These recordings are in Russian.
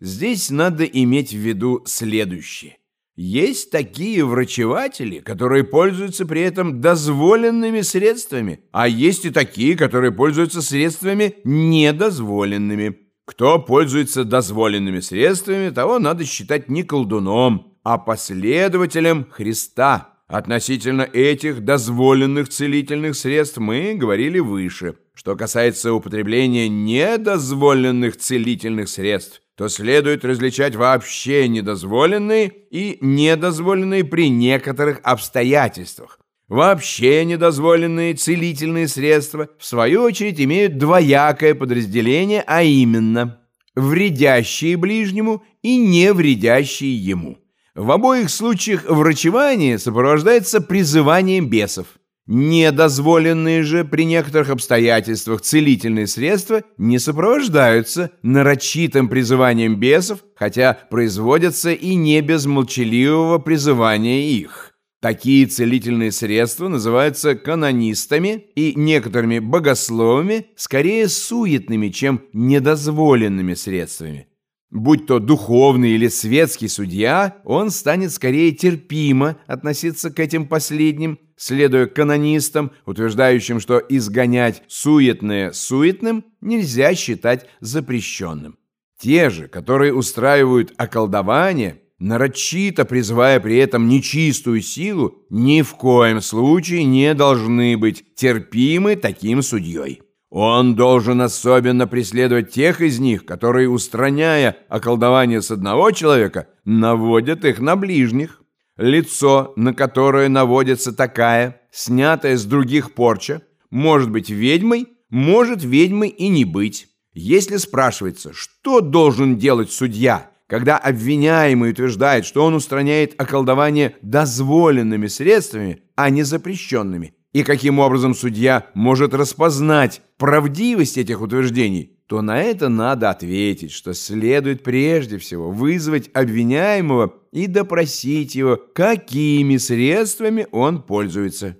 Здесь надо иметь в виду следующее. Есть такие врачеватели, которые пользуются при этом дозволенными средствами, а есть и такие, которые пользуются средствами недозволенными. Кто пользуется дозволенными средствами, того надо считать не колдуном, а последователем Христа. Относительно этих дозволенных целительных средств мы говорили выше. Что касается употребления недозволенных целительных средств, то следует различать вообще недозволенные и недозволенные при некоторых обстоятельствах. Вообще недозволенные целительные средства, в свою очередь, имеют двоякое подразделение, а именно вредящие ближнему и не вредящие ему. В обоих случаях врачевание сопровождается призыванием бесов. Недозволенные же при некоторых обстоятельствах целительные средства не сопровождаются нарочитым призыванием бесов, хотя производятся и не без молчаливого призывания их. Такие целительные средства называются канонистами и некоторыми богословами скорее суетными, чем недозволенными средствами. Будь то духовный или светский судья, он станет скорее терпимо относиться к этим последним, следуя канонистам, утверждающим, что изгонять суетное суетным нельзя считать запрещенным. Те же, которые устраивают околдование, нарочито призывая при этом нечистую силу, ни в коем случае не должны быть терпимы таким судьей. Он должен особенно преследовать тех из них, которые, устраняя околдование с одного человека, наводят их на ближних. Лицо, на которое наводится такая, снятая с других порча, может быть ведьмой, может ведьмой и не быть. Если спрашивается, что должен делать судья, когда обвиняемый утверждает, что он устраняет околдование дозволенными средствами, а не запрещенными, и каким образом судья может распознать правдивость этих утверждений, то на это надо ответить, что следует прежде всего вызвать обвиняемого и допросить его, какими средствами он пользуется.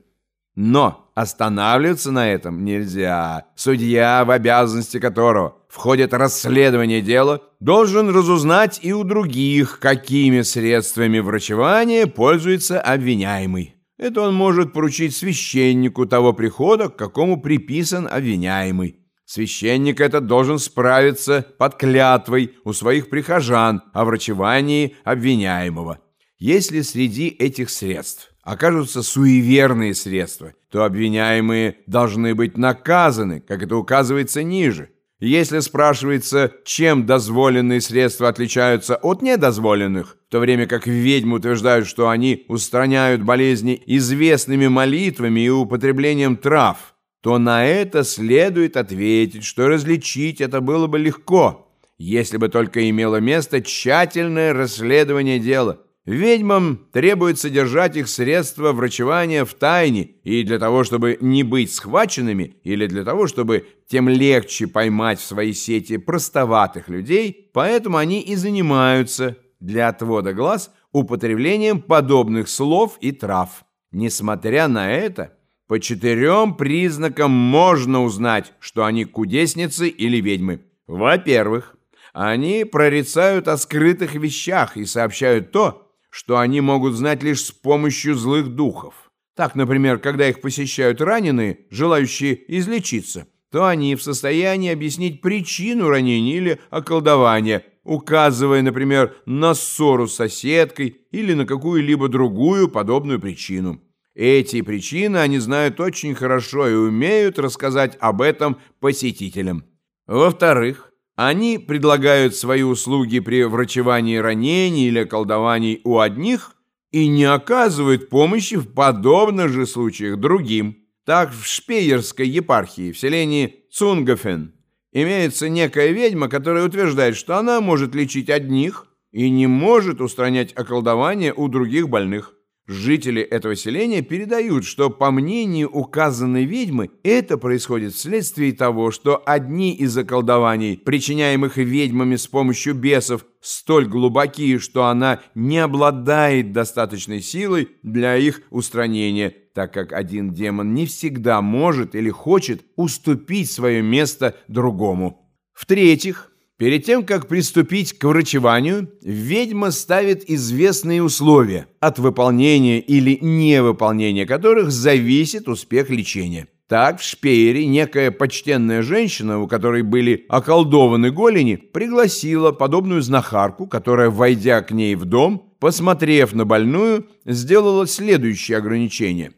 Но останавливаться на этом нельзя. Судья, в обязанности которого входит расследование дела, должен разузнать и у других, какими средствами врачевания пользуется обвиняемый. Это он может поручить священнику того прихода, к какому приписан обвиняемый. Священник этот должен справиться под клятвой у своих прихожан о врачевании обвиняемого. Если среди этих средств окажутся суеверные средства, то обвиняемые должны быть наказаны, как это указывается ниже. Если спрашивается, чем дозволенные средства отличаются от недозволенных, в то время как ведьмы утверждают, что они устраняют болезни известными молитвами и употреблением трав, то на это следует ответить, что различить это было бы легко, если бы только имело место тщательное расследование дела – Ведьмам требуется держать их средства врачевания в тайне и для того, чтобы не быть схваченными, или для того, чтобы тем легче поймать в свои сети простоватых людей, поэтому они и занимаются для отвода глаз употреблением подобных слов и трав. Несмотря на это, по четырем признакам можно узнать, что они кудесницы или ведьмы. Во-первых, они прорицают о скрытых вещах и сообщают то, что они могут знать лишь с помощью злых духов. Так, например, когда их посещают раненые, желающие излечиться, то они в состоянии объяснить причину ранения или околдования, указывая, например, на ссору с соседкой или на какую-либо другую подобную причину. Эти причины они знают очень хорошо и умеют рассказать об этом посетителям. Во-вторых, они предлагают свои услуги при врачевании ранений или колдований у одних и не оказывают помощи в подобных же случаях другим. Так в Шпеерской епархии в селении Цунгофен имеется некая ведьма, которая утверждает, что она может лечить одних и не может устранять околдование у других больных. Жители этого селения передают, что, по мнению указанной ведьмы, это происходит вследствие того, что одни из околдований, причиняемых ведьмами с помощью бесов, столь глубокие, что она не обладает достаточной силой для их устранения, так как один демон не всегда может или хочет уступить свое место другому. В-третьих, Перед тем, как приступить к врачеванию, ведьма ставит известные условия, от выполнения или невыполнения которых зависит успех лечения. Так в Шпеере некая почтенная женщина, у которой были околдованы голени, пригласила подобную знахарку, которая, войдя к ней в дом, посмотрев на больную, сделала следующее ограничение.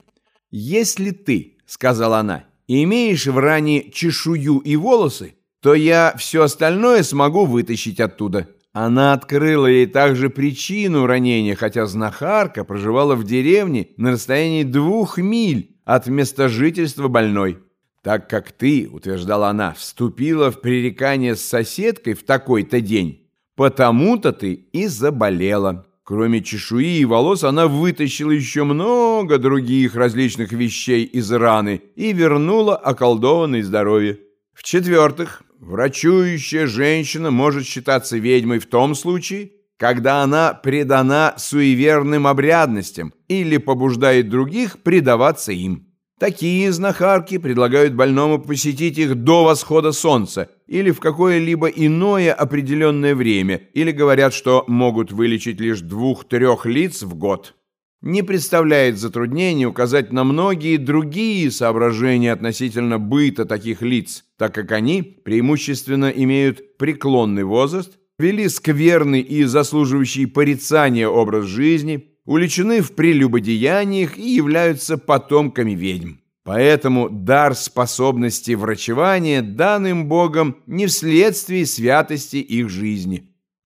«Если ты, — сказала она, — имеешь в ране чешую и волосы, то я все остальное смогу вытащить оттуда». Она открыла ей также причину ранения, хотя знахарка проживала в деревне на расстоянии двух миль от места жительства больной. Так как ты, утверждала она, вступила в пререкание с соседкой в такой-то день, потому-то ты и заболела. Кроме чешуи и волос, она вытащила еще много других различных вещей из раны и вернула околдованное здоровье. В-четвертых, Врачующая женщина может считаться ведьмой в том случае, когда она предана суеверным обрядностям или побуждает других предаваться им. Такие знахарки предлагают больному посетить их до восхода солнца или в какое-либо иное определенное время, или говорят, что могут вылечить лишь двух-трех лиц в год не представляет затруднений указать на многие другие соображения относительно быта таких лиц, так как они преимущественно имеют преклонный возраст, вели скверный и заслуживающий порицания образ жизни, уличены в прелюбодеяниях и являются потомками ведьм. Поэтому дар способности врачевания дан им Богом не вследствие святости их жизни –